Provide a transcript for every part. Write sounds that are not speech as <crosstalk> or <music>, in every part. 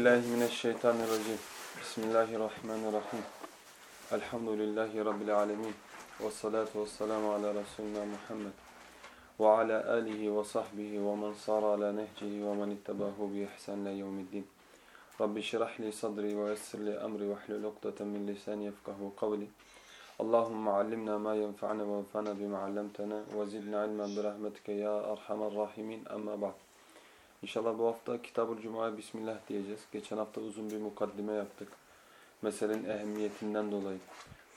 billahi mineşşeytanirracim. Bismillahirrahmanirrahim. Elhamdülillahi rabbil alamin. Ves salatu vesselamu ala resulina Muhammed ve ala alihi ve sahbihi ve men sara ala nehcihi ve men ittabahu bi ihsan ila yevmiddin. Rabbi şrah li sadri ve yessir li emri ve hlul ukdeten min lisani yefkahu kavli. Allahumme allimna ma yenfa'na ve enfa'na bima 'allamtana ve zidna ilmen bi rahmetike ya erhamer rahimin. Amma ba'd. İnşallah bu hafta Kitab-ı Cuma'ya Bismillah diyeceğiz. Geçen hafta uzun bir mukaddime yaptık. Meselenin ehemmiyetinden dolayı.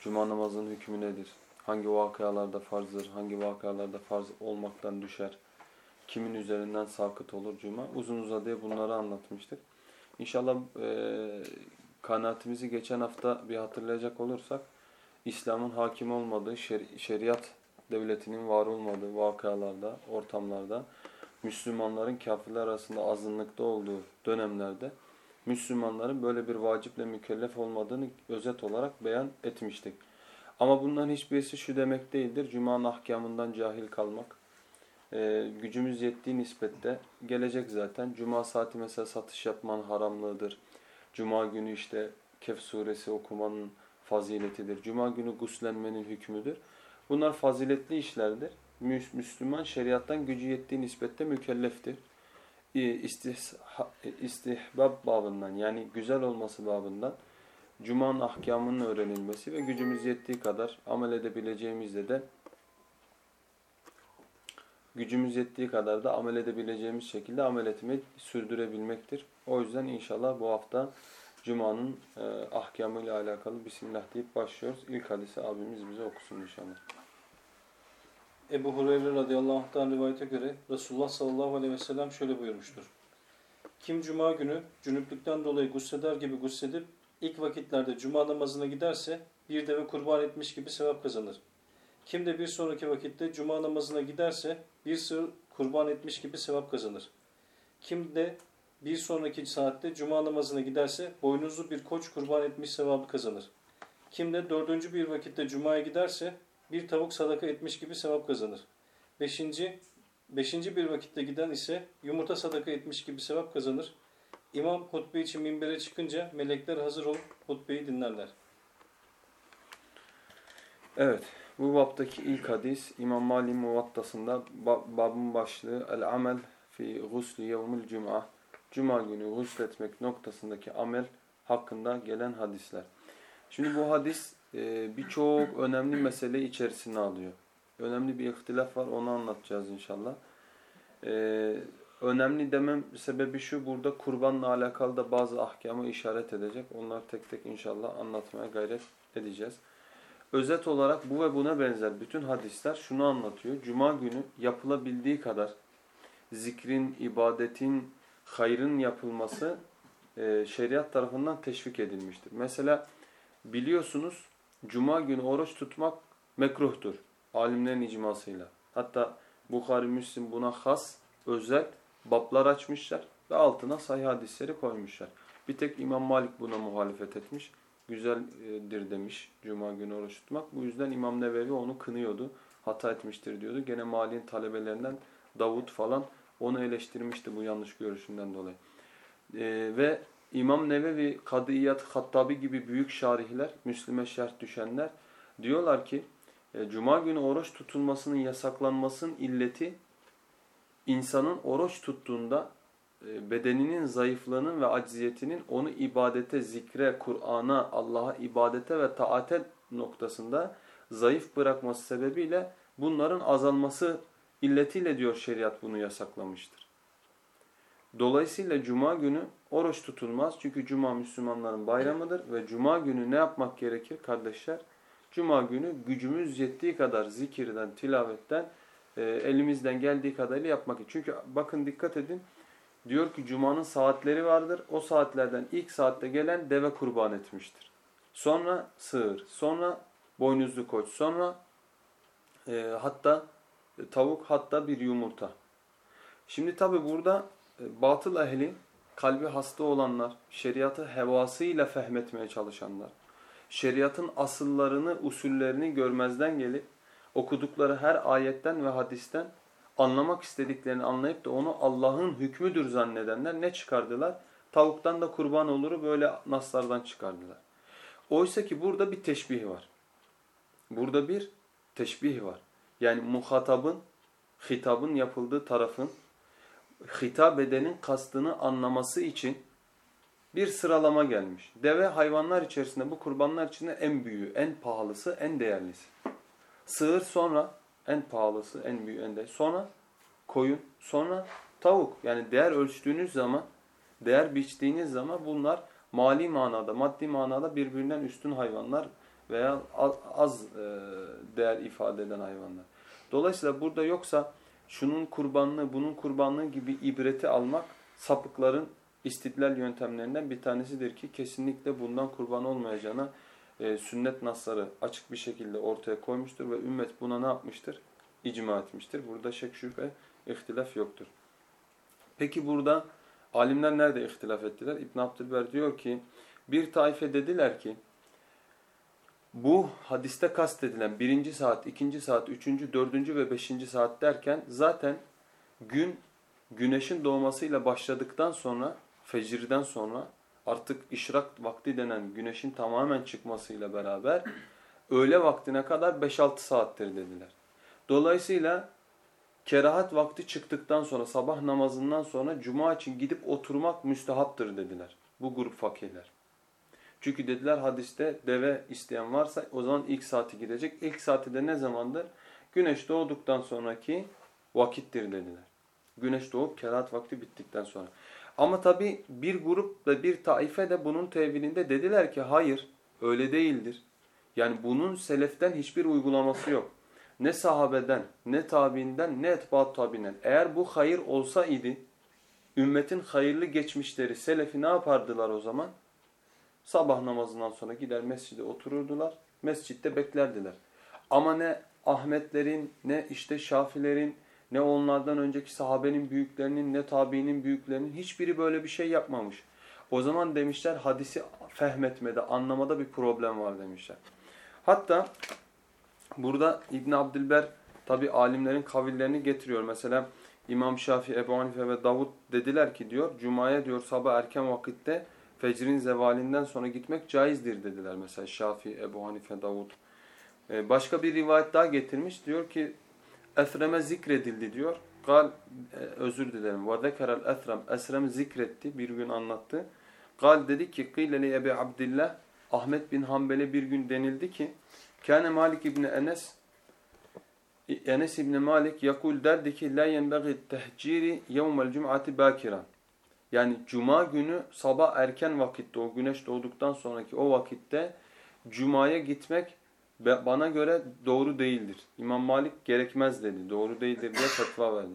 Cuma namazının hükmü nedir? Hangi vakalarda farzdır? Hangi vakalarda farz olmaktan düşer? Kimin üzerinden sakıt olur Cuma? Uzun uzadıya bunları anlatmıştık. İnşallah e, kanaatimizi geçen hafta bir hatırlayacak olursak İslam'ın hakim olmadığı, şeri, şeriat devletinin var olmadığı vakalarda, ortamlarda Müslümanların kafirler arasında azınlıkta olduğu dönemlerde Müslümanların böyle bir vaciple mükellef olmadığını özet olarak beyan etmiştik. Ama bunların hiçbirisi şu demek değildir. Cuma'nın ahkamından cahil kalmak. Ee, gücümüz yettiği nispette gelecek zaten. Cuma saati mesela satış yapman haramlığıdır. Cuma günü işte Kehf suresi okumanın faziletidir. Cuma günü guslenmenin hükmüdür. Bunlar faziletli işlerdir. Müslüman şeriattan gücü yettiği nispette mükelleftir. İstihbab babından yani güzel olması babından Cuma'nın ahkamının öğrenilmesi ve gücümüz yettiği kadar amel edebileceğimizde de gücümüz yettiği kadar da amel edebileceğimiz şekilde amel etmeyi sürdürebilmektir. O yüzden inşallah bu hafta Cuma'nın e, ahkamıyla alakalı Bismillah deyip başlıyoruz. İlk hadisi abimiz bize okusun inşallah. Ebu Hureyre radıyallahu anh'tan rivayete göre Resulullah sallallahu aleyhi ve sellem şöyle buyurmuştur. Kim cuma günü cünüplükten dolayı gusleder gibi gusledip ilk vakitlerde cuma namazına giderse bir deve kurban etmiş gibi sevap kazanır. Kim de bir sonraki vakitte cuma namazına giderse bir sığır kurban etmiş gibi sevap kazanır. Kim de bir sonraki saatte cuma namazına giderse boynuzlu bir koç kurban etmiş sevabı kazanır. Kim de dördüncü bir vakitte cumaya giderse bir tavuk sadaka etmiş gibi sevap kazanır. Beşinci, beşinci bir vakitte giden ise yumurta sadaka etmiş gibi sevap kazanır. İmam hutbe için minbere çıkınca melekler hazır olup hutbeyi dinlerler. Evet, bu baptaki ilk hadis İmam Malik Muvattası'nda babın başlığı El-Amel fi gusli yevmül cuma Cuma günü gusletmek noktasındaki amel hakkında gelen hadisler. Şimdi bu hadis birçok önemli mesele içerisine alıyor. Önemli bir ihtilaf var onu anlatacağız inşallah. E, önemli demem sebebi şu burada kurbanla alakalı da bazı ahkamı işaret edecek. Onları tek tek inşallah anlatmaya gayret edeceğiz. Özet olarak bu ve buna benzer bütün hadisler şunu anlatıyor. Cuma günü yapılabildiği kadar zikrin, ibadetin, hayrın yapılması e, şeriat tarafından teşvik edilmiştir. Mesela biliyorsunuz Cuma günü oruç tutmak mekruhtur. Alimlerin icmasıyla. Hatta Bukhari Müslim buna has, özel bablar açmışlar ve altına sahih hadisleri koymuşlar. Bir tek İmam Malik buna muhalefet etmiş. Güzeldir demiş Cuma günü oruç tutmak. Bu yüzden İmam Nevevi onu kınıyordu. Hata etmiştir diyordu. Gene Malik'in talebelerinden Davud falan onu eleştirmişti bu yanlış görüşünden dolayı. Ee, ve İmam Nevevi, Kadiyat, Hattabi gibi büyük şarihler, Müslüme şerh düşenler diyorlar ki e, Cuma günü oruç tutulmasının yasaklanmasının illeti insanın oruç tuttuğunda e, bedeninin zayıflığının ve acziyetinin onu ibadete, zikre, Kur'an'a, Allah'a ibadete ve taate noktasında zayıf bırakması sebebiyle bunların azalması illetiyle diyor şeriat bunu yasaklamıştır. Dolayısıyla cuma günü oruç tutulmaz. Çünkü cuma Müslümanların bayramıdır ve cuma günü ne yapmak gerekir kardeşler? Cuma günü gücümüz yettiği kadar zikirden, tilavetten e, elimizden geldiği kadarıyla yapmak. Çünkü bakın dikkat edin. Diyor ki cumanın saatleri vardır. O saatlerden ilk saatte gelen deve kurban etmiştir. Sonra sığır, sonra boynuzlu koç, sonra e, hatta tavuk, hatta bir yumurta. Şimdi tabi burada e, batıl ehli, kalbi hasta olanlar, şeriatı hevasıyla fehmetmeye çalışanlar, şeriatın asıllarını, usullerini görmezden gelip okudukları her ayetten ve hadisten anlamak istediklerini anlayıp da onu Allah'ın hükmüdür zannedenler ne çıkardılar? tavuktan da kurban oluru böyle naslardan çıkardılar. Oysa ki burada bir teşbih var. Burada bir teşbih var. Yani muhatabın, hitabın yapıldığı tarafın hitap edenin kastını anlaması için bir sıralama gelmiş. Deve hayvanlar içerisinde bu kurbanlar içinde en büyüğü, en pahalısı, en değerlisi. Sığır sonra en pahalısı, en büyüğü, en değerlisi. Sonra koyun, sonra tavuk. Yani değer ölçtüğünüz zaman, değer biçtiğiniz zaman bunlar mali manada, maddi manada birbirinden üstün hayvanlar veya az e, değer ifade eden hayvanlar. Dolayısıyla burada yoksa şunun kurbanlığı, bunun kurbanlığı gibi ibreti almak sapıkların istidlal yöntemlerinden bir tanesidir ki kesinlikle bundan kurban olmayacağına e, sünnet nasları açık bir şekilde ortaya koymuştur ve ümmet buna ne yapmıştır? İcma etmiştir. Burada şek şüphe, ihtilaf yoktur. Peki burada alimler nerede ihtilaf ettiler? İbn Abdülber diyor ki bir taife dediler ki bu hadiste kastedilen birinci saat, ikinci saat, üçüncü, dördüncü ve beşinci saat derken zaten gün güneşin doğmasıyla başladıktan sonra, fecirden sonra artık işrak vakti denen güneşin tamamen çıkmasıyla beraber öğle vaktine kadar 5-6 saattir dediler. Dolayısıyla kerahat vakti çıktıktan sonra sabah namazından sonra cuma için gidip oturmak müstehaptır dediler bu grup fakirler. Çünkü dediler hadiste deve isteyen varsa o zaman ilk saati gidecek. İlk saati de ne zamandır? Güneş doğduktan sonraki vakittir dediler. Güneş doğup kerahat vakti bittikten sonra. Ama tabi bir grup ve bir taife de bunun tevilinde dediler ki hayır öyle değildir. Yani bunun seleften hiçbir uygulaması yok. Ne sahabeden, ne tabiinden, ne etbaat tabiinden. Eğer bu hayır olsa idi, ümmetin hayırlı geçmişleri, selefi ne yapardılar o zaman? Sabah namazından sonra gider mescide otururdular. Mescitte beklerdiler. Ama ne Ahmetlerin, ne işte Şafilerin, ne onlardan önceki sahabenin büyüklerinin, ne tabiinin büyüklerinin hiçbiri böyle bir şey yapmamış. O zaman demişler hadisi fehmetmede, anlamada bir problem var demişler. Hatta burada İbn Abdülber tabi alimlerin kavillerini getiriyor. Mesela İmam Şafii, Ebu Hanife ve Davud dediler ki diyor, Cuma'ya diyor sabah erken vakitte fecrin zevalinden sonra gitmek caizdir dediler mesela Şafii, Ebu Hanife, Davud. Ee, başka bir rivayet daha getirmiş. Diyor ki Esrem'e zikredildi diyor. Gal e, özür dilerim. Ve zekerel Esrem. Zikretti. Bir gün anlattı. Gal dedi ki Kıyleli Ebi Abdillah Ahmet bin Hanbel'e bir gün denildi ki Kâne Malik İbni Enes Enes İbni Malik yakul derdi ki la yenbaghi tehciri yevmel cum'ati bakiran. Yani cuma günü sabah erken vakitte o güneş doğduktan sonraki o vakitte cumaya gitmek bana göre doğru değildir. İmam Malik gerekmez dedi. Doğru değildir diye fetva verdi.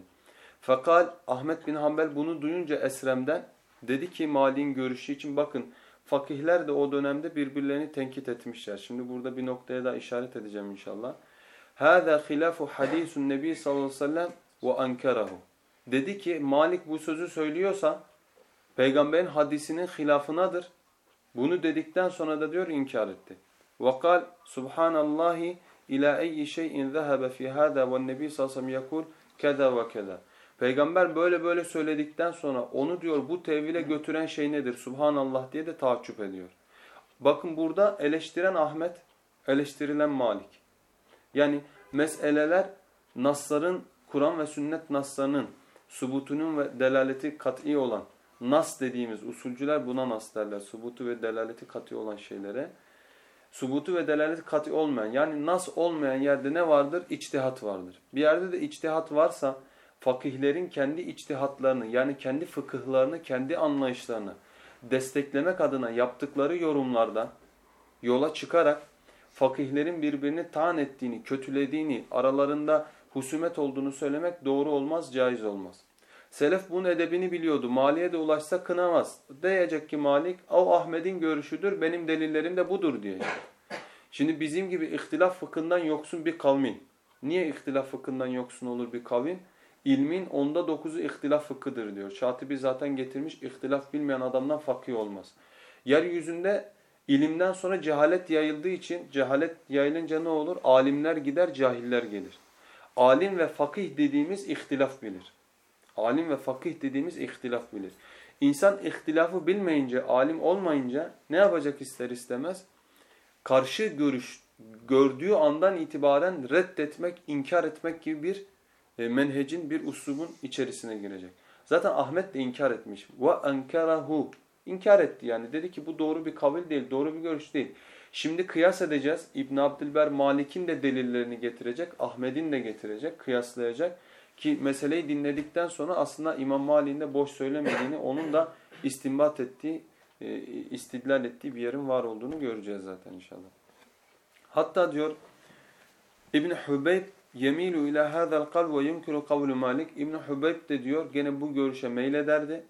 Fakat Ahmet bin Hanbel bunu duyunca Esrem'den dedi ki Malik'in görüşü için bakın fakihler de o dönemde birbirlerini tenkit etmişler. Şimdi burada bir noktaya da işaret edeceğim inşallah. هَذَا خِلَافُ حَد۪يسُ النَّب۪ي sallallahu aleyhi ve sellem وَاَنْكَرَهُ Dedi ki Malik bu sözü söylüyorsa peygamberin hadisinin hilafınadır. Bunu dedikten sonra da diyor inkar etti. وقال سبحان الله إلى أي شيء ذهب في هذا والنبي sallallahu aleyhi ve sellem yakul keda ve keda. Peygamber böyle böyle söyledikten sonra onu diyor bu tevhile götüren şey nedir? Subhanallah diye de taaccüp ediyor. Bakın burada eleştiren Ahmet, eleştirilen Malik. Yani meseleler nasların, Kur'an ve sünnet naslarının subutunun ve delaleti kat'i olan nas dediğimiz usulcüler buna nas derler. Subutu ve delaleti kat'i olan şeylere subutu ve delaleti kat'i olmayan yani nas olmayan yerde ne vardır? İçtihat vardır. Bir yerde de içtihat varsa fakihlerin kendi içtihatlarını yani kendi fıkıhlarını, kendi anlayışlarını desteklemek adına yaptıkları yorumlardan yola çıkarak fakihlerin birbirini taan ettiğini, kötülediğini, aralarında husumet olduğunu söylemek doğru olmaz, caiz olmaz. Selef bunun edebini biliyordu. Maliye de ulaşsa kınamaz. Diyecek ki Malik, o Ahmet'in görüşüdür, benim delillerim de budur diyecek. Şimdi bizim gibi ihtilaf fıkhından yoksun bir kavmin. Niye ihtilaf fıkhından yoksun olur bir kavim? İlmin onda dokuzu ihtilaf fıkhıdır diyor. Şatibi zaten getirmiş, ihtilaf bilmeyen adamdan fakih olmaz. Yeryüzünde ilimden sonra cehalet yayıldığı için, cehalet yayılınca ne olur? Alimler gider, cahiller gelir. Alim ve fakih dediğimiz ihtilaf bilir. Alim ve fakih dediğimiz ihtilaf bilir. İnsan ihtilafı bilmeyince, alim olmayınca ne yapacak ister istemez? Karşı görüş gördüğü andan itibaren reddetmek, inkar etmek gibi bir e, menhecin, bir uslubun içerisine girecek. Zaten Ahmet de inkar etmiş. Ve enkarahu. İnkar etti yani. Dedi ki bu doğru bir kavil değil, doğru bir görüş değil. Şimdi kıyas edeceğiz. İbn Abdülber Malik'in de delillerini getirecek, Ahmet'in de getirecek, kıyaslayacak. Ki meseleyi dinledikten sonra aslında İmam Malik'in de boş söylemediğini, onun da istinbat ettiği, e, istidlal ettiği bir yerin var olduğunu göreceğiz zaten inşallah. Hatta diyor İbn Hubeyb yemilu ila hadal kavl ve yumkinu kavlu Malik. İbn Hubeyb de diyor gene bu görüşe meylederdi.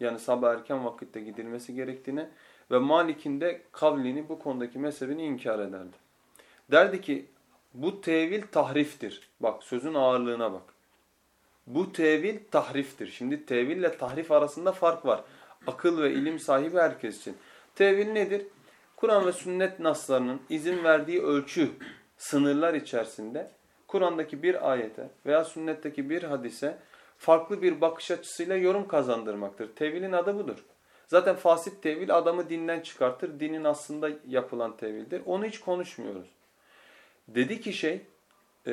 Yani sabah erken vakitte gidilmesi gerektiğine ve Malik'in de kavlini bu konudaki mezhebini inkar ederdi. Derdi ki bu tevil tahriftir. Bak sözün ağırlığına bak. Bu tevil tahriftir. Şimdi teville tahrif arasında fark var. Akıl ve ilim sahibi herkes için. Tevil nedir? Kur'an ve sünnet naslarının izin verdiği ölçü, sınırlar içerisinde Kur'an'daki bir ayete veya sünnetteki bir hadise farklı bir bakış açısıyla yorum kazandırmaktır. Tevilin adı budur. Zaten fasit tevil adamı dinden çıkartır. Dinin aslında yapılan tevildir. Onu hiç konuşmuyoruz. Dedi ki şey e,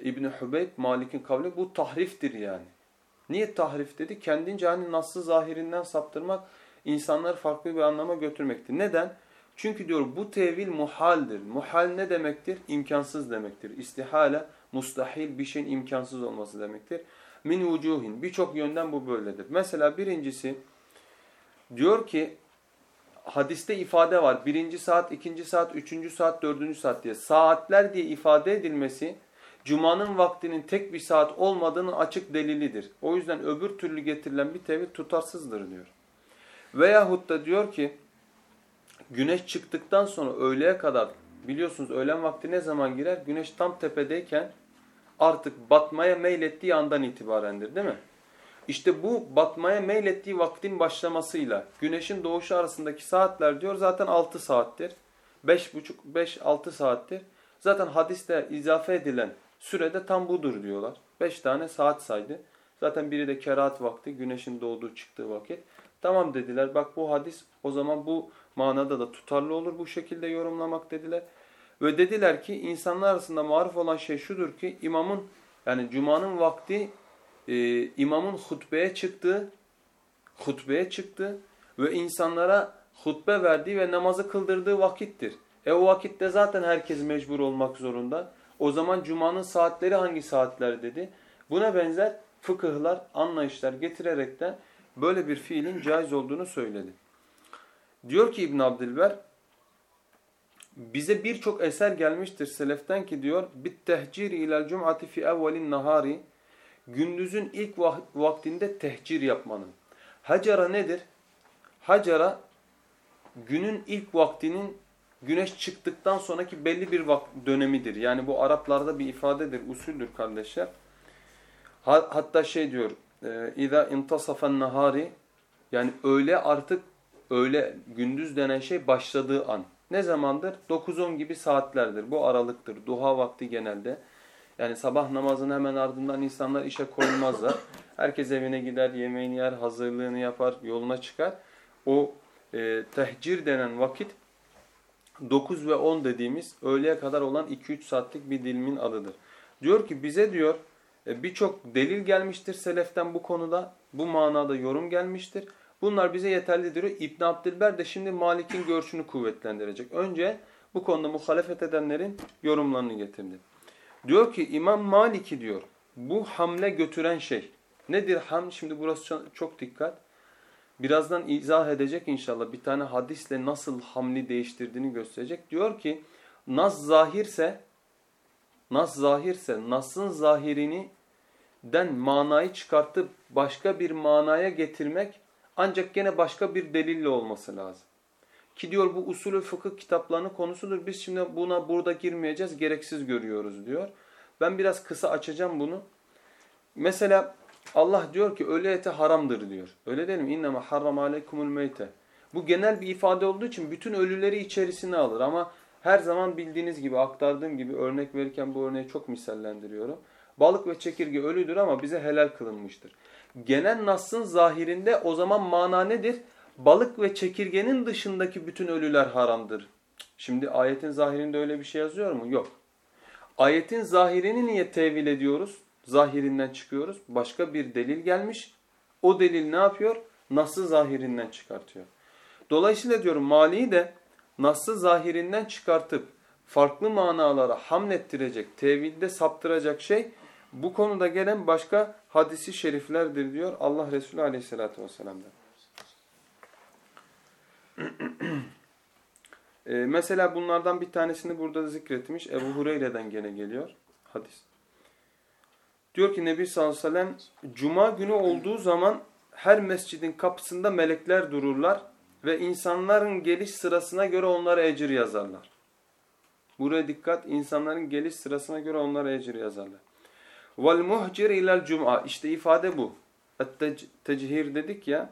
İbni Hubeyb Malik'in kavli bu tahriftir yani. Niye tahrif dedi? Kendince hani nasıl zahirinden saptırmak insanları farklı bir anlama götürmektir. Neden? Çünkü diyor bu tevil muhaldir. Muhal ne demektir? İmkansız demektir. İstihale, mustahil bir şeyin imkansız olması demektir. Min vucuhin. Birçok yönden bu böyledir. Mesela birincisi diyor ki hadiste ifade var. Birinci saat, ikinci saat, üçüncü saat, dördüncü saat diye. Saatler diye ifade edilmesi Cuma'nın vaktinin tek bir saat olmadığının açık delilidir. O yüzden öbür türlü getirilen bir tevil tutarsızdır diyor. Veyahut da diyor ki güneş çıktıktan sonra öğleye kadar biliyorsunuz öğlen vakti ne zaman girer? Güneş tam tepedeyken artık batmaya meylettiği andan itibarendir değil mi? İşte bu batmaya meylettiği vaktin başlamasıyla güneşin doğuşu arasındaki saatler diyor zaten 6 saattir. 5,5-5-6 saattir. Zaten hadiste izafe edilen sürede tam budur diyorlar. 5 tane saat saydı. Zaten biri de kerahat vakti, güneşin doğduğu çıktığı vakit. Tamam dediler bak bu hadis o zaman bu manada da tutarlı olur bu şekilde yorumlamak dediler. Ve dediler ki insanlar arasında maruf olan şey şudur ki imamın yani cumanın vakti e, imamın hutbeye çıktığı hutbeye çıktı ve insanlara hutbe verdiği ve namazı kıldırdığı vakittir. E o vakitte zaten herkes mecbur olmak zorunda. O zaman cumanın saatleri hangi saatler dedi. Buna benzer fıkıhlar, anlayışlar getirerek de böyle bir fiilin caiz olduğunu söyledi. Diyor ki İbn Abdülber bize birçok eser gelmiştir seleften ki diyor bit tehcir ilal cum'ati fi evvelin nahari gündüzün ilk vaktinde tehcir yapmanın. Hacara nedir? Hacara günün ilk vaktinin güneş çıktıktan sonraki belli bir dönemidir. Yani bu Araplarda bir ifadedir, usuldür kardeşler. Hatta şey diyor, اِذَا اِنْتَصَفَ النَّهَارِ Yani öğle artık, öğle gündüz denen şey başladığı an. Ne zamandır? 9-10 gibi saatlerdir. Bu aralıktır. Duha vakti genelde. Yani sabah namazının hemen ardından insanlar işe koyulmazlar. Herkes evine gider, yemeğini yer, hazırlığını yapar, yoluna çıkar. O e, tehcir denen vakit 9 ve 10 dediğimiz öğleye kadar olan 2-3 saatlik bir dilimin adıdır. Diyor ki bize diyor e, birçok delil gelmiştir seleften bu konuda. Bu manada yorum gelmiştir. Bunlar bize yeterli diyor. İbn Abdilber de şimdi Malik'in görüşünü kuvvetlendirecek. Önce bu konuda muhalefet edenlerin yorumlarını getirdi. Diyor ki İmam Malik'i diyor bu hamle götüren şey. Nedir ham? Şimdi burası çok dikkat. Birazdan izah edecek inşallah. Bir tane hadisle nasıl hamli değiştirdiğini gösterecek. Diyor ki nas zahirse nas zahirse nasın zahirini den manayı çıkartıp başka bir manaya getirmek ancak gene başka bir delille olması lazım. Ki diyor bu usulü fıkıh kitaplarının konusudur. Biz şimdi buna burada girmeyeceğiz. Gereksiz görüyoruz diyor. Ben biraz kısa açacağım bunu. Mesela Allah diyor ki ölü eti haramdır diyor. Öyle değil mi? İnnema harram aleykumul meyte. Bu genel bir ifade olduğu için bütün ölüleri içerisine alır ama her zaman bildiğiniz gibi aktardığım gibi örnek verirken bu örneği çok misallendiriyorum. Balık ve çekirge ölüdür ama bize helal kılınmıştır. genel Nas'ın zahirinde o zaman mana nedir? Balık ve çekirgenin dışındaki bütün ölüler haramdır. Şimdi ayetin zahirinde öyle bir şey yazıyor mu? Yok. Ayetin zahirini niye tevil ediyoruz? Zahirinden çıkıyoruz. Başka bir delil gelmiş. O delil ne yapıyor? Nas'ı zahirinden çıkartıyor. Dolayısıyla diyorum maliyi de Nas'ı zahirinden çıkartıp farklı manalara hamlettirecek, tevilde saptıracak şey bu konuda gelen başka hadisi şeriflerdir diyor Allah Resulü Aleyhisselatü vesselam'dan. Ee, mesela bunlardan bir tanesini burada zikretmiş. Ebu Hureyre'den gene geliyor hadis. Diyor ki Nebi sallallahu aleyhi ve sellem Cuma günü olduğu zaman her mescidin kapısında melekler dururlar ve insanların geliş sırasına göre onlara ecir yazarlar. Buraya dikkat. insanların geliş sırasına göre onlara ecir yazarlar. Vel muhcir ilal cuma. İşte ifade bu. Techir dedik ya,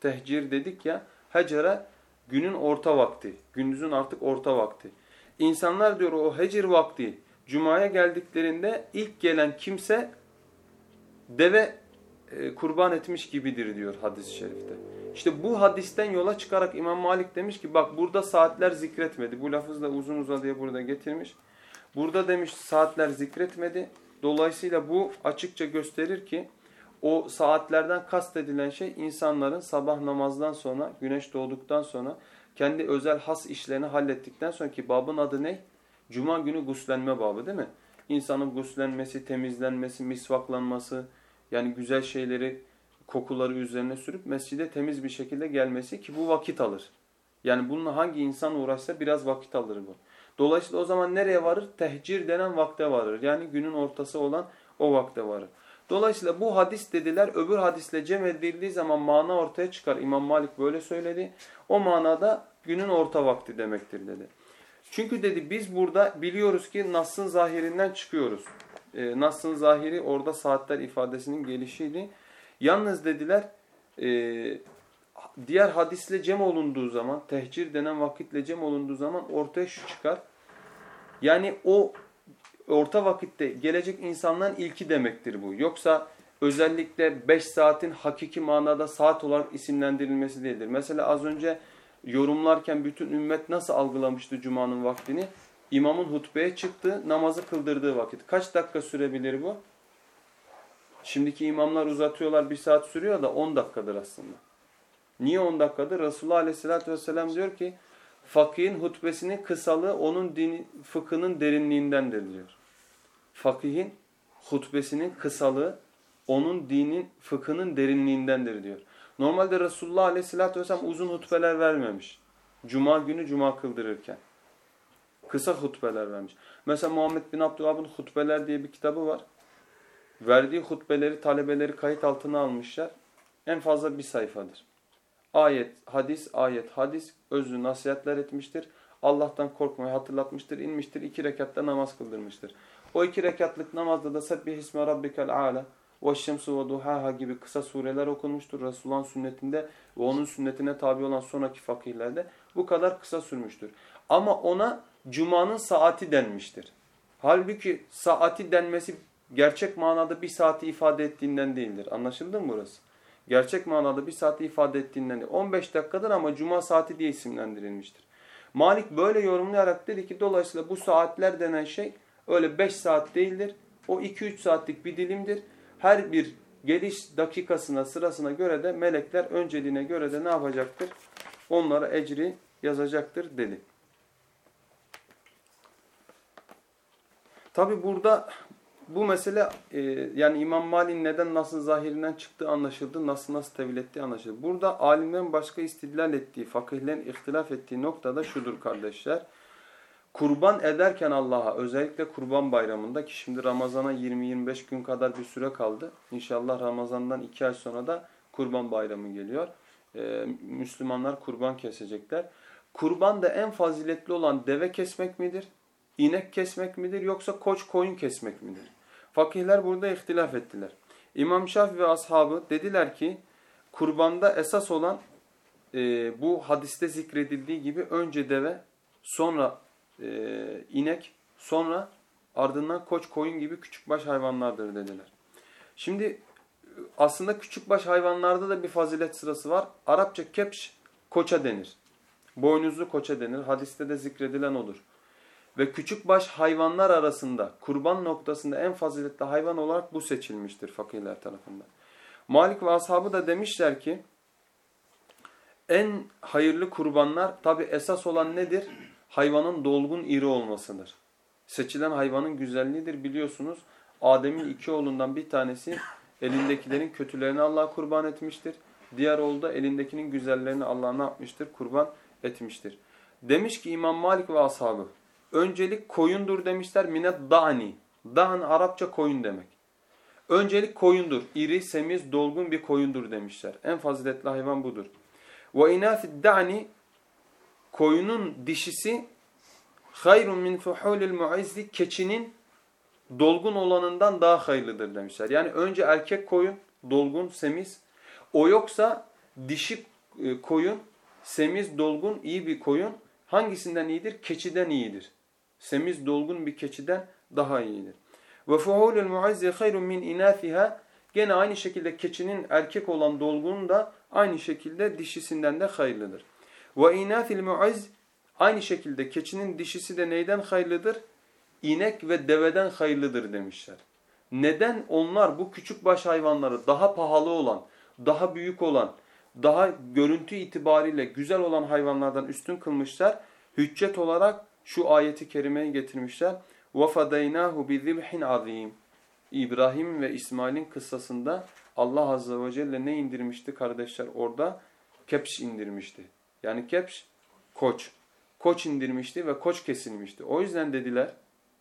tehcir dedik ya, hecere günün orta vakti. Gündüzün artık orta vakti. İnsanlar diyor o hecir vakti cumaya geldiklerinde ilk gelen kimse deve e, kurban etmiş gibidir diyor hadis-i şerifte. İşte bu hadisten yola çıkarak İmam Malik demiş ki bak burada saatler zikretmedi. Bu lafızla uzun uzadıya burada getirmiş. Burada demiş saatler zikretmedi. Dolayısıyla bu açıkça gösterir ki o saatlerden kastedilen şey insanların sabah namazdan sonra, güneş doğduktan sonra kendi özel has işlerini hallettikten sonra ki babın adı ne? Cuma günü guslenme babı değil mi? İnsanın guslenmesi, temizlenmesi, misvaklanması, yani güzel şeyleri, kokuları üzerine sürüp mescide temiz bir şekilde gelmesi ki bu vakit alır. Yani bununla hangi insan uğraşsa biraz vakit alır bu. Dolayısıyla o zaman nereye varır? Tehcir denen vakte varır. Yani günün ortası olan o vakte varır. Dolayısıyla bu hadis dediler öbür hadisle cem edildiği zaman mana ortaya çıkar. İmam Malik böyle söyledi. O manada günün orta vakti demektir dedi. Çünkü dedi biz burada biliyoruz ki Nas'ın zahirinden çıkıyoruz. E, Nas'ın zahiri orada saatler ifadesinin gelişiydi. Yalnız dediler e, diğer hadisle cem olunduğu zaman, tehcir denen vakitle cem olunduğu zaman ortaya şu çıkar. Yani o orta vakitte gelecek insanların ilki demektir bu. Yoksa özellikle 5 saatin hakiki manada saat olarak isimlendirilmesi değildir. Mesela az önce yorumlarken bütün ümmet nasıl algılamıştı Cuma'nın vaktini? İmamın hutbeye çıktı, namazı kıldırdığı vakit. Kaç dakika sürebilir bu? Şimdiki imamlar uzatıyorlar bir saat sürüyor da 10 dakikadır aslında. Niye 10 dakikadır? Resulullah Aleyhisselatü Vesselam diyor ki fakihin hutbesinin kısalığı onun dini, fıkhının derinliğindendir diyor. Fakihin hutbesinin kısalığı onun dinin fıkhının derinliğindendir diyor. Normalde Resulullah Aleyhisselatü Vesselam uzun hutbeler vermemiş. Cuma günü cuma kıldırırken. Kısa hutbeler vermiş. Mesela Muhammed bin Abdülhab'ın hutbeler diye bir kitabı var. Verdiği hutbeleri talebeleri kayıt altına almışlar. En fazla bir sayfadır. Ayet, hadis, ayet, hadis özlü nasihatler etmiştir. Allah'tan korkmayı hatırlatmıştır, inmiştir. iki rekatta namaz kıldırmıştır. O iki rekatlık namazda da Sebbih isme rabbikel a'la ve şemsu ve duhaha gibi kısa sureler okunmuştur. Resulullah'ın sünnetinde ve onun sünnetine tabi olan sonraki fakihlerde bu kadar kısa sürmüştür. Ama ona Cuma'nın saati denmiştir. Halbuki saati denmesi gerçek manada bir saati ifade ettiğinden değildir. Anlaşıldı mı burası? Gerçek manada bir saati ifade ettiğinden değil. 15 dakikadır ama cuma saati diye isimlendirilmiştir. Malik böyle yorumlayarak dedi ki dolayısıyla bu saatler denen şey öyle 5 saat değildir. O 2-3 saatlik bir dilimdir. Her bir geliş dakikasına sırasına göre de melekler önceliğine göre de ne yapacaktır? Onlara ecri yazacaktır dedi. Tabi burada bu mesele e, yani İmam Malik'in neden nasıl zahirinden çıktığı anlaşıldı, nasıl nasıl tevil ettiği anlaşıldı. Burada alimlerin başka istidlal ettiği, fakihlerin ihtilaf ettiği noktada şudur kardeşler. Kurban ederken Allah'a özellikle kurban bayramında ki şimdi Ramazan'a 20-25 gün kadar bir süre kaldı. İnşallah Ramazan'dan 2 ay sonra da kurban bayramı geliyor. Ee, Müslümanlar kurban kesecekler. Kurban da en faziletli olan deve kesmek midir? İnek kesmek midir yoksa koç koyun kesmek midir? Fakihler burada ihtilaf ettiler. İmam Şafi ve ashabı dediler ki kurbanda esas olan e, bu hadiste zikredildiği gibi önce deve sonra e, inek sonra ardından koç koyun gibi küçük baş hayvanlardır dediler. Şimdi aslında küçükbaş hayvanlarda da bir fazilet sırası var. Arapça kepş koça denir. Boynuzlu koça denir. Hadiste de zikredilen odur. Ve küçükbaş hayvanlar arasında kurban noktasında en faziletli hayvan olarak bu seçilmiştir fakirler tarafından. Malik ve ashabı da demişler ki en hayırlı kurbanlar tabi esas olan nedir? Hayvanın dolgun iri olmasıdır. Seçilen hayvanın güzelliğidir biliyorsunuz. Adem'in iki oğlundan bir tanesi elindekilerin kötülerini Allah'a kurban etmiştir. Diğer oğlu da elindekinin güzellerini Allah'a ne yapmıştır? Kurban etmiştir. Demiş ki İmam Malik ve ashabı öncelik koyundur demişler minet da'ni. Da'an Arapça koyun demek. Öncelik koyundur. İri, semiz, dolgun bir koyundur demişler. En faziletli hayvan budur. Ve inafid da'ni koyunun dişisi hayrun min fuhulil muizzi keçinin dolgun olanından daha hayırlıdır demişler. Yani önce erkek koyun, dolgun, semiz. O yoksa dişi e, koyun, semiz, dolgun, iyi bir koyun hangisinden iyidir? Keçiden iyidir. Semiz, dolgun bir keçiden daha iyidir. Ve fuhulul muizzi hayrun min inafiha Gene aynı şekilde keçinin erkek olan dolgunun da aynı şekilde dişisinden de hayırlıdır. Ve inafil muiz aynı şekilde keçinin dişisi de neyden hayırlıdır? İnek ve deveden hayırlıdır demişler. Neden onlar bu küçük baş hayvanları daha pahalı olan, daha büyük olan, daha görüntü itibariyle güzel olan hayvanlardan üstün kılmışlar? Hüccet olarak şu ayeti kerimeyi getirmişler. وَفَدَيْنَاهُ بِذِبْحٍ عَظِيمٍ İbrahim ve İsmail'in kıssasında Allah Azze ve Celle ne indirmişti kardeşler orada? Kepş indirmişti. Yani kepş koç. Koç indirmişti ve koç kesilmişti. O yüzden dediler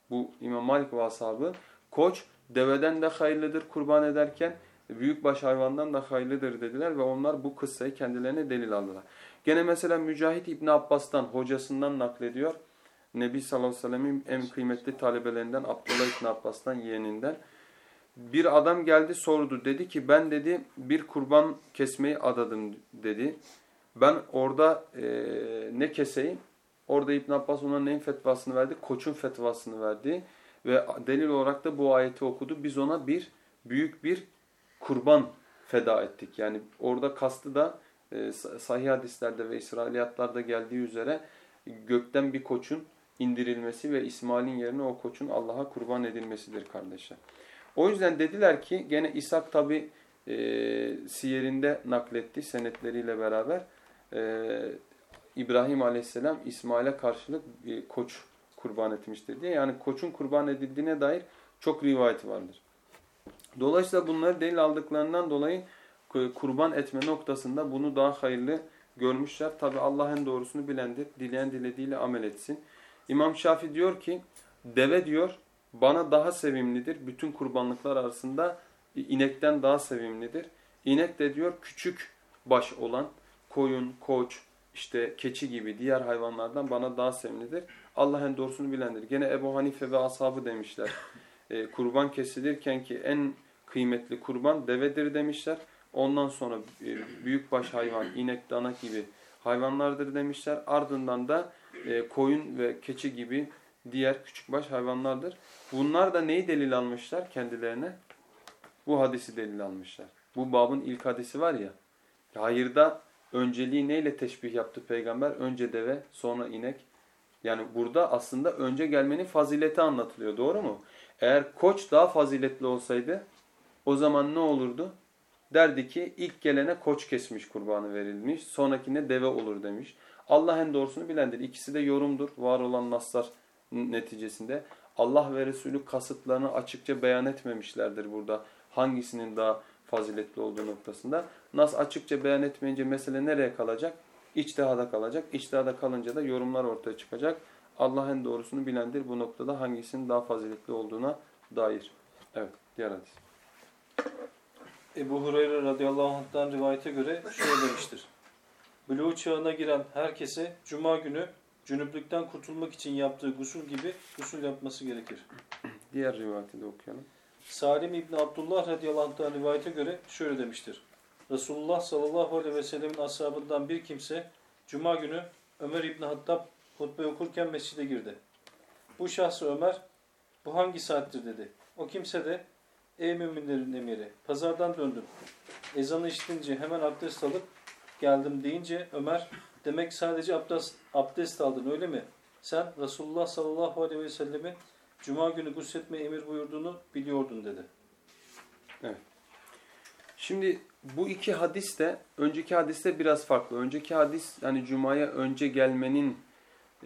bu İmam Malik ve ashabı koç deveden de hayırlıdır kurban ederken büyükbaş hayvandan da hayırlıdır dediler ve onlar bu kıssayı kendilerine delil aldılar. Gene mesela Mücahit İbni Abbas'tan hocasından naklediyor. Nebi sallallahu aleyhi ve en kıymetli talebelerinden Abdullah İbni Abbas'tan yeğeninden. Bir adam geldi sordu dedi ki ben dedi bir kurban kesmeyi adadım dedi. Ben orada e, ne keseyim? Orada İbn Abbas ona neyin fetvasını verdi? Koçun fetvasını verdi. Ve delil olarak da bu ayeti okudu. Biz ona bir büyük bir kurban feda ettik. Yani orada kastı da e, sahih hadislerde ve İsrailiyatlarda geldiği üzere gökten bir koçun indirilmesi ve İsmail'in yerine o koçun Allah'a kurban edilmesidir kardeşler. O yüzden dediler ki gene İshak tabi e, siyerinde nakletti senetleriyle beraber. E, İbrahim aleyhisselam İsmail'e karşılık bir koç kurban etmiştir diye. Yani koçun kurban edildiğine dair çok rivayet vardır. Dolayısıyla bunları delil aldıklarından dolayı kurban etme noktasında bunu daha hayırlı görmüşler. Tabi Allah en doğrusunu bilendir. Dileyen dilediğiyle amel etsin. İmam Şafi diyor ki deve diyor bana daha sevimlidir. Bütün kurbanlıklar arasında inekten daha sevimlidir. İnek de diyor küçük baş olan koyun, koç, işte keçi gibi diğer hayvanlardan bana daha sevimlidir. Allah en doğrusunu bilendir. Gene Ebu Hanife ve ashabı demişler. E, kurban kesilirken ki en kıymetli kurban devedir demişler. Ondan sonra e, büyükbaş hayvan, inek, dana gibi hayvanlardır demişler. Ardından da e, koyun ve keçi gibi diğer küçükbaş hayvanlardır. Bunlar da neyi delil almışlar kendilerine? Bu hadisi delil almışlar. Bu babın ilk hadisi var ya. Hayırda önceliği neyle teşbih yaptı peygamber? Önce deve, sonra inek. Yani burada aslında önce gelmenin fazileti anlatılıyor. Doğru mu? Eğer koç daha faziletli olsaydı o zaman ne olurdu? Derdi ki ilk gelene koç kesmiş kurbanı verilmiş. Sonrakine deve olur demiş. Allah en doğrusunu bilendir. İkisi de yorumdur. Var olan naslar neticesinde. Allah ve Resulü kasıtlarını açıkça beyan etmemişlerdir burada. Hangisinin daha faziletli olduğu noktasında. Nas açıkça beyan etmeyince mesele nereye kalacak? İçtihada kalacak. İçtihada kalınca da yorumlar ortaya çıkacak. Allah en doğrusunu bilendir bu noktada hangisinin daha faziletli olduğuna dair. Evet, diğer hadis. Ebu Hureyre radıyallahu anh'tan rivayete göre şöyle demiştir. Buluğ çağına giren herkese cuma günü cünüplükten kurtulmak için yaptığı gusül gibi gusül yapması gerekir. Diğer rivayeti de okuyalım. Salim İbni Abdullah radıyallahu anh'tan rivayete göre şöyle demiştir. Resulullah sallallahu aleyhi ve sellemin ashabından bir kimse cuma günü Ömer İbni Hattab hutbe okurken mescide girdi. Bu şahsı Ömer bu hangi saattir dedi. O kimse de Ey müminlerin emiri, pazardan döndüm. Ezanı işitince hemen abdest alıp geldim deyince Ömer, demek sadece abdest, abdest aldın öyle mi? Sen Resulullah sallallahu aleyhi ve sellemin Cuma günü gusletme emir buyurduğunu biliyordun dedi. Şimdi bu iki hadis de önceki hadiste biraz farklı. Önceki hadis yani Cuma'ya önce gelmenin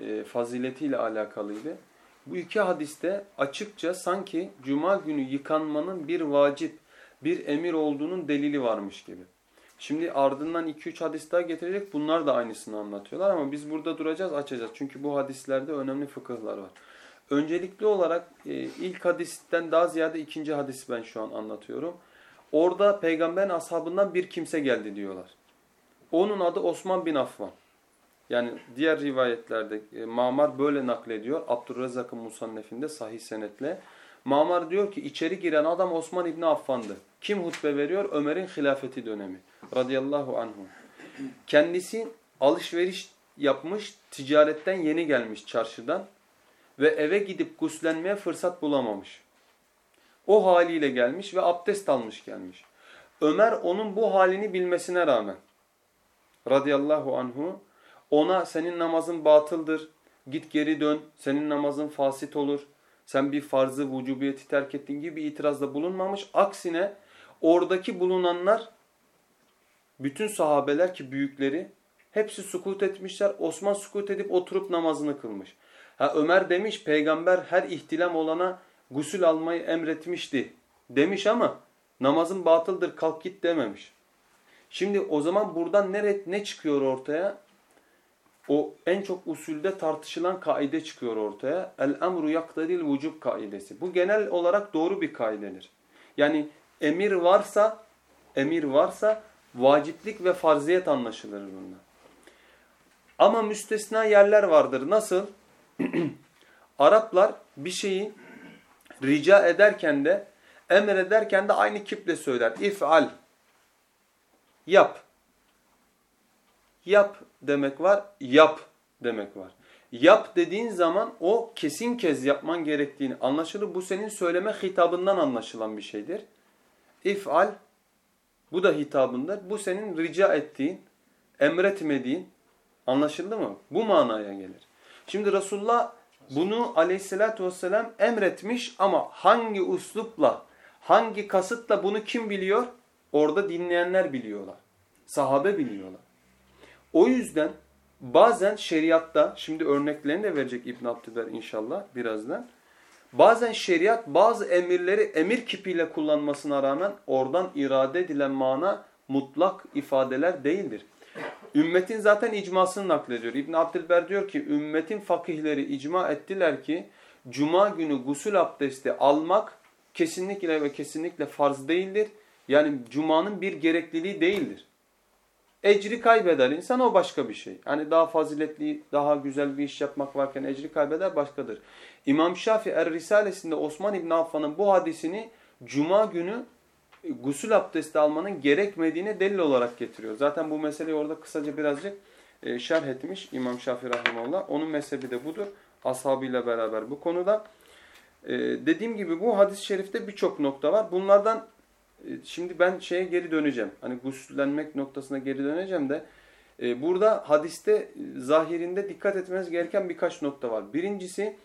e, faziletiyle alakalıydı. Bu iki hadiste açıkça sanki Cuma günü yıkanmanın bir vacip, bir emir olduğunun delili varmış gibi. Şimdi ardından 2-3 hadis daha getirecek. Bunlar da aynısını anlatıyorlar ama biz burada duracağız, açacağız. Çünkü bu hadislerde önemli fıkıhlar var. Öncelikli olarak e, ilk hadisten daha ziyade ikinci hadis ben şu an anlatıyorum. Orada peygamberin ashabından bir kimse geldi diyorlar. Onun adı Osman bin Affan. Yani diğer rivayetlerde e, Mamar böyle naklediyor. Abdurrezzak'ın Musannef'inde sahih senetle. Mamar diyor ki içeri giren adam Osman İbni Affan'dı. Kim hutbe veriyor? Ömer'in hilafeti dönemi. Radıyallahu anhu. Kendisi alışveriş yapmış, ticaretten yeni gelmiş çarşıdan ve eve gidip guslenmeye fırsat bulamamış. O haliyle gelmiş ve abdest almış gelmiş. Ömer onun bu halini bilmesine rağmen radıyallahu anhu ona senin namazın batıldır, git geri dön, senin namazın fasit olur, sen bir farzı vücubiyeti terk ettiğin gibi bir itirazda bulunmamış. Aksine oradaki bulunanlar, bütün sahabeler ki büyükleri, hepsi sukut etmişler. Osman sukut edip oturup namazını kılmış. Ha Ömer demiş peygamber her ihtilam olana gusül almayı emretmişti demiş ama namazın batıldır kalk git dememiş. Şimdi o zaman buradan ne, ne çıkıyor ortaya? O en çok usulde tartışılan kaide çıkıyor ortaya. El emru yaktadil vücub kaidesi. Bu genel olarak doğru bir kaidedir. Yani emir varsa emir varsa vaciplik ve farziyet anlaşılır bunda. Ama müstesna yerler vardır. Nasıl? <clears throat> Araplar bir şeyi rica ederken de emrederken de aynı kiple söyler. İf'al. Yap. Yap demek var, yap demek var. Yap dediğin zaman o kesin kez yapman gerektiğini anlaşılır. Bu senin söyleme hitabından anlaşılan bir şeydir. İf'al bu da hitabındır. Bu senin rica ettiğin, emretmediğin anlaşıldı mı? Bu manaya gelir. Şimdi Resulullah bunu aleyhissalatü vesselam emretmiş ama hangi uslupla, hangi kasıtla bunu kim biliyor? Orada dinleyenler biliyorlar. Sahabe biliyorlar. O yüzden bazen şeriatta, şimdi örneklerini de verecek İbn Abdüber inşallah birazdan. Bazen şeriat bazı emirleri emir kipiyle kullanmasına rağmen oradan irade edilen mana mutlak ifadeler değildir. Ümmetin zaten icmasını naklediyor. İbn Abdülber diyor ki ümmetin fakihleri icma ettiler ki cuma günü gusül abdesti almak kesinlikle ve kesinlikle farz değildir. Yani cumanın bir gerekliliği değildir. Ecri kaybeder insan o başka bir şey. Yani daha faziletli, daha güzel bir iş yapmak varken ecri kaybeder başkadır. İmam Şafi Er-Risalesinde Osman İbn Affan'ın bu hadisini cuma günü gusül abdesti almanın gerekmediğine delil olarak getiriyor. Zaten bu meseleyi orada kısaca birazcık e, şerh etmiş İmam Şafii Rahimullah. Onun mezhebi de budur. Ashabıyla beraber bu konuda. E, dediğim gibi bu hadis-i şerifte birçok nokta var. Bunlardan e, şimdi ben şeye geri döneceğim. Hani gusüllenmek noktasına geri döneceğim de burada hadiste zahirinde dikkat etmeniz gereken birkaç nokta var. Birincisi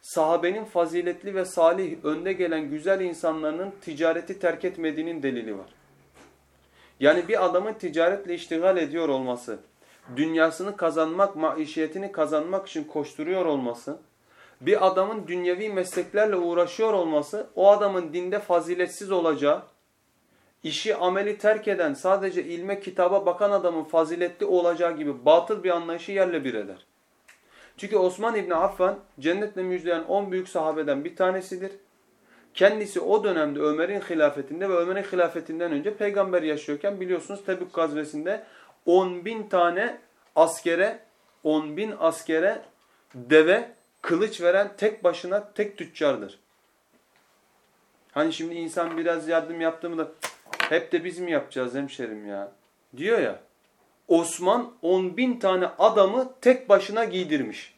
sahabenin faziletli ve salih önde gelen güzel insanların ticareti terk etmediğinin delili var. Yani bir adamın ticaretle iştigal ediyor olması, dünyasını kazanmak, maişiyetini kazanmak için koşturuyor olması, bir adamın dünyevi mesleklerle uğraşıyor olması, o adamın dinde faziletsiz olacağı, işi ameli terk eden, sadece ilme kitaba bakan adamın faziletli olacağı gibi batıl bir anlayışı yerle bir eder. Çünkü Osman İbni Affan cennetle müjdeyen 10 büyük sahabeden bir tanesidir. Kendisi o dönemde Ömer'in hilafetinde ve Ömer'in hilafetinden önce peygamber yaşıyorken biliyorsunuz Tebük gazvesinde 10 bin tane askere, 10 bin askere deve kılıç veren tek başına tek tüccardır. Hani şimdi insan biraz yardım yaptığımda hep de biz mi yapacağız hemşerim ya diyor ya. Osman 10 bin tane adamı tek başına giydirmiş.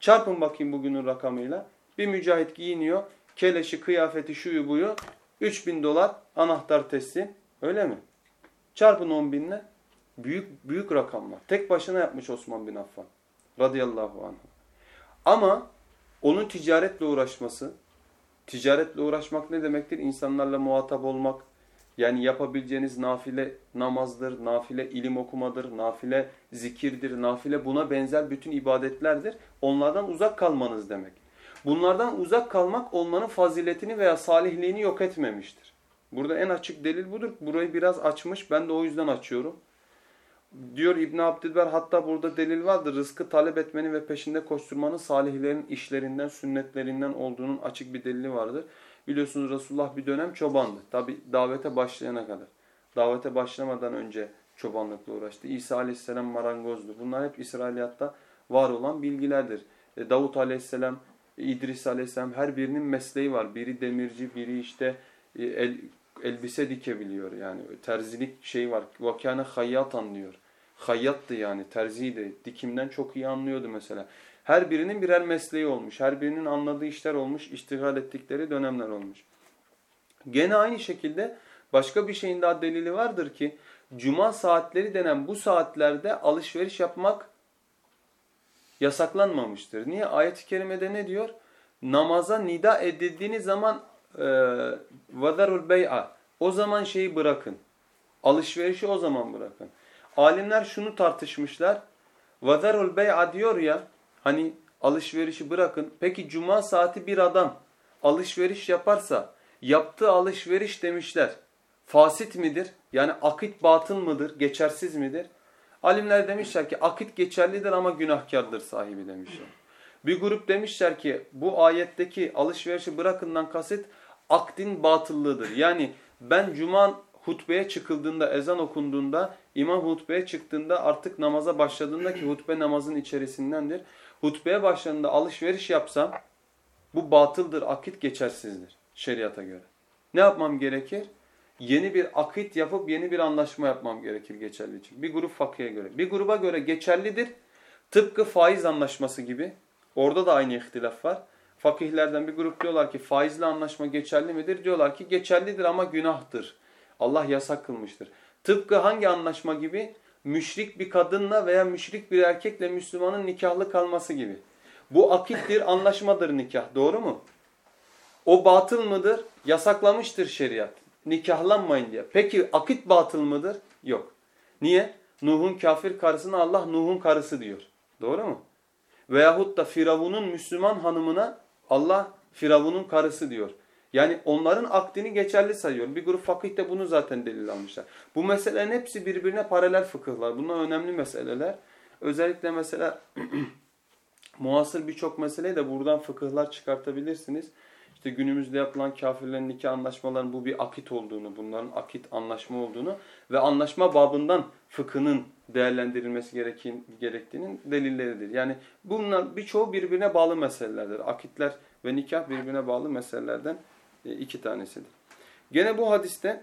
Çarpın bakayım bugünün rakamıyla. Bir mücahit giyiniyor. Keleşi, kıyafeti, şuyu buyu. 3000 dolar anahtar teslim. Öyle mi? Çarpın 10 binle. Büyük, büyük rakamlar. Tek başına yapmış Osman bin Affan. Radıyallahu anh. Ama onun ticaretle uğraşması, ticaretle uğraşmak ne demektir? İnsanlarla muhatap olmak, yani yapabileceğiniz nafile namazdır, nafile ilim okumadır, nafile zikirdir, nafile buna benzer bütün ibadetlerdir. Onlardan uzak kalmanız demek. Bunlardan uzak kalmak olmanın faziletini veya salihliğini yok etmemiştir. Burada en açık delil budur. Burayı biraz açmış. Ben de o yüzden açıyorum. Diyor İbn Abdülber hatta burada delil vardır. Rızkı talep etmenin ve peşinde koşturmanın salihlerin işlerinden, sünnetlerinden olduğunun açık bir delili vardır. Biliyorsunuz Resulullah bir dönem çobandı. Tabi davete başlayana kadar. Davete başlamadan önce çobanlıkla uğraştı. İsa aleyhisselam marangozdu. Bunlar hep İsrailiyatta var olan bilgilerdir. E, Davut aleyhisselam, İdris aleyhisselam her birinin mesleği var. Biri demirci, biri işte e, el, elbise dikebiliyor. Yani terzilik şey var. Vakâne hayyatan diyor. Hayyattı yani terziydi. Dikimden çok iyi anlıyordu mesela. Her birinin birer mesleği olmuş. Her birinin anladığı işler olmuş. iştigal ettikleri dönemler olmuş. Gene aynı şekilde başka bir şeyin daha delili vardır ki cuma saatleri denen bu saatlerde alışveriş yapmak yasaklanmamıştır. Niye? Ayet-i kerimede ne diyor? Namaza nida edildiğiniz zaman vadarul e, bey'a o zaman şeyi bırakın. Alışverişi o zaman bırakın. Alimler şunu tartışmışlar. Vadarul bey'a diyor ya Hani alışverişi bırakın. Peki cuma saati bir adam alışveriş yaparsa yaptığı alışveriş demişler. Fasit midir? Yani akit batın mıdır? Geçersiz midir? Alimler demişler ki akit geçerlidir ama günahkardır sahibi demişler. Bir grup demişler ki bu ayetteki alışverişi bırakından kasıt akdin batıllığıdır. Yani ben cuma hutbeye çıkıldığında, ezan okunduğunda, imam hutbeye çıktığında artık namaza başladığında ki hutbe namazın içerisindendir hutbeye başladığında alışveriş yapsam bu batıldır, akit geçersizdir şeriata göre. Ne yapmam gerekir? Yeni bir akit yapıp yeni bir anlaşma yapmam gerekir geçerli için. Bir grup fakıya göre. Bir gruba göre geçerlidir. Tıpkı faiz anlaşması gibi. Orada da aynı ihtilaf var. Fakihlerden bir grup diyorlar ki faizli anlaşma geçerli midir? Diyorlar ki geçerlidir ama günahtır. Allah yasak kılmıştır. Tıpkı hangi anlaşma gibi? Müşrik bir kadınla veya müşrik bir erkekle Müslümanın nikahlı kalması gibi. Bu akittir, anlaşmadır nikah. Doğru mu? O batıl mıdır? Yasaklamıştır şeriat. Nikahlanmayın diye. Peki akit batıl mıdır? Yok. Niye? Nuh'un kafir karısına Allah Nuh'un karısı diyor. Doğru mu? Veyahut da Firavun'un Müslüman hanımına Allah Firavun'un karısı diyor. Yani onların akdini geçerli sayıyor. Bir grup fakih de bunu zaten delil almışlar. Bu meselelerin hepsi birbirine paralel fıkıhlar. Bunlar önemli meseleler. Özellikle mesela <clears throat> muasır birçok meseleyi de buradan fıkıhlar çıkartabilirsiniz. İşte günümüzde yapılan kafirlerin nikah anlaşmalarının bu bir akit olduğunu, bunların akit anlaşma olduğunu ve anlaşma babından fıkhının değerlendirilmesi gerektiğinin delilleridir. Yani bunlar birçoğu birbirine bağlı meselelerdir. Akitler ve nikah birbirine bağlı meselelerden iki tanesidir. Gene bu hadiste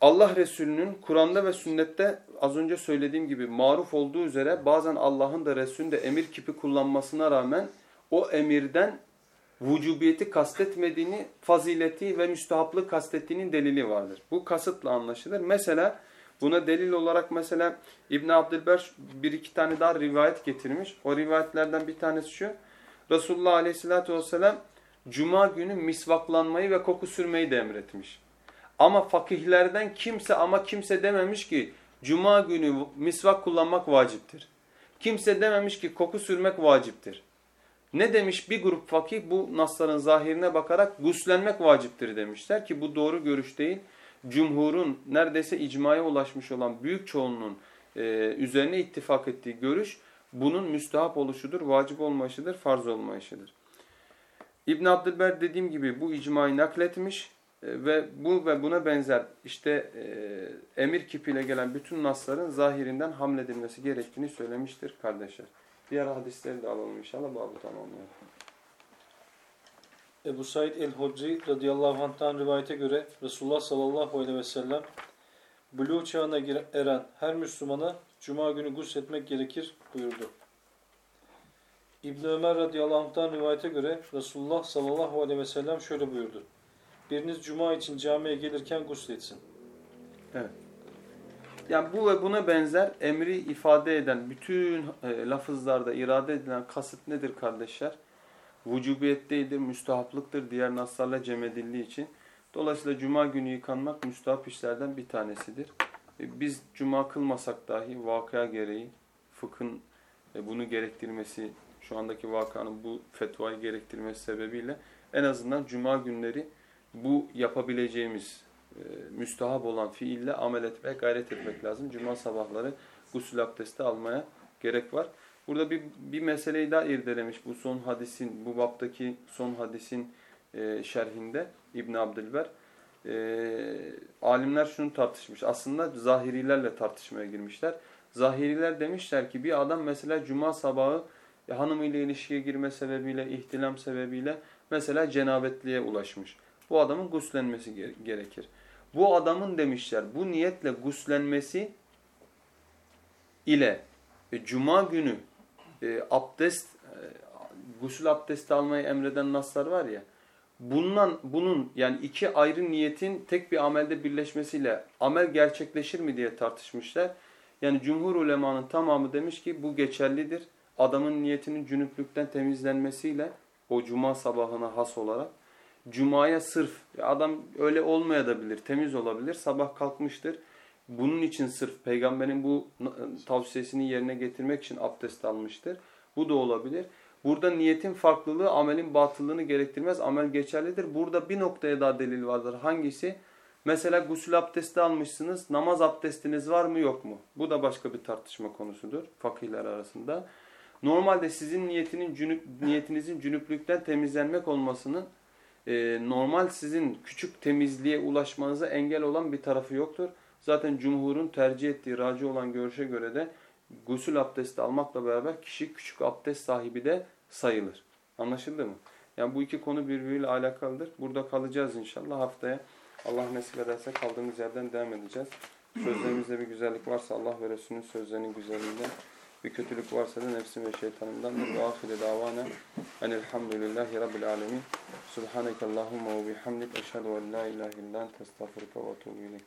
Allah Resulü'nün Kur'an'da ve sünnette az önce söylediğim gibi maruf olduğu üzere bazen Allah'ın da Resulünün de emir kipi kullanmasına rağmen o emirden vücubiyeti kastetmediğini, fazileti ve müstehaplığı kastettiğinin delili vardır. Bu kasıtla anlaşılır. Mesela buna delil olarak mesela İbn Abdülber bir iki tane daha rivayet getirmiş. O rivayetlerden bir tanesi şu. Resulullah Aleyhisselatü Vesselam Cuma günü misvaklanmayı ve koku sürmeyi de emretmiş. Ama fakihlerden kimse ama kimse dememiş ki Cuma günü misvak kullanmak vaciptir. Kimse dememiş ki koku sürmek vaciptir. Ne demiş bir grup fakih bu nasların zahirine bakarak guslenmek vaciptir demişler ki bu doğru görüş değil. Cumhurun neredeyse icmaya ulaşmış olan büyük çoğunluğun e, üzerine ittifak ettiği görüş bunun müstehap oluşudur, vacip olmayışıdır, farz olmayışıdır. İbn Abdülber dediğim gibi bu icmayı nakletmiş e, ve bu ve buna benzer işte e, emir kipiyle gelen bütün nasların zahirinden hamledilmesi gerektiğini söylemiştir kardeşler. Diğer hadisleri de alalım inşallah babı tamamlayalım. Ebu Said el-Hodri radıyallahu anh'tan rivayete göre Resulullah sallallahu aleyhi ve sellem Buluğ çağına eren her Müslümana Cuma günü gusletmek gerekir buyurdu. İbn Ömer radıyallahu anh'tan rivayete göre Resulullah sallallahu aleyhi ve sellem şöyle buyurdu. Biriniz cuma için camiye gelirken gusletsin. Yani bu ve buna benzer emri ifade eden bütün e, lafızlarda irade edilen kasıt nedir kardeşler? Vücubiyettedir, müstahaplıktır diğer naslarla cem edildiği için. Dolayısıyla cuma günü yıkanmak müstahap işlerden bir tanesidir. E, biz cuma kılmasak dahi vakıa gereği fıkhın e, bunu gerektirmesi, şu andaki vakanın bu fetvayı gerektirmesi sebebiyle en azından cuma günleri bu yapabileceğimiz e, müstahap olan fiille amel etmeye gayret etmek lazım. Cuma sabahları gusül abdesti almaya gerek var. Burada bir, bir meseleyi daha irdelemiş bu son hadisin, bu baptaki son hadisin e, şerhinde İbn Abdülber. E, alimler şunu tartışmış. Aslında zahirilerle tartışmaya girmişler. Zahiriler demişler ki bir adam mesela cuma sabahı e, hanımıyla ilişkiye girme sebebiyle, ihtilam sebebiyle mesela cenabetliğe ulaşmış. Bu adamın guslenmesi gere- gerekir. Bu adamın demişler bu niyetle guslenmesi ile e, cuma günü e, abdest e, gusül abdesti almayı emreden naslar var ya bundan bunun yani iki ayrı niyetin tek bir amelde birleşmesiyle amel gerçekleşir mi diye tartışmışlar. Yani cumhur ulemanın tamamı demiş ki bu geçerlidir. Adamın niyetinin cünüplükten temizlenmesiyle o cuma sabahına has olarak Cuma'ya sırf adam öyle olmayabilir, temiz olabilir. Sabah kalkmıştır. Bunun için sırf peygamberin bu tavsiyesini yerine getirmek için abdest almıştır. Bu da olabilir. Burada niyetin farklılığı amelin batıllığını gerektirmez. Amel geçerlidir. Burada bir noktaya daha delil vardır. Hangisi? Mesela gusül abdesti almışsınız. Namaz abdestiniz var mı yok mu? Bu da başka bir tartışma konusudur fakihler arasında. Normalde sizin niyetinin cünüp, niyetinizin cünüplükten temizlenmek olmasının e, normal sizin küçük temizliğe ulaşmanıza engel olan bir tarafı yoktur. Zaten cumhurun tercih ettiği raci olan görüşe göre de gusül abdesti almakla beraber kişi küçük abdest sahibi de sayılır. Anlaşıldı mı? Yani bu iki konu birbiriyle alakalıdır. Burada kalacağız inşallah haftaya. Allah nasip ederse kaldığımız yerden devam edeceğiz. Sözlerimizde bir güzellik varsa Allah ve Resulünün sözlerinin güzelliğinden, bir kötülük varsa da nefsim ve şeytanımdandır. Ve ahire davana enelhamdülillahi rabbil alemin. Subhaneke Allahumma ve bihamdik. Eşhedü en la ilahe illa ente estağfurüke ve etûbü ileyk.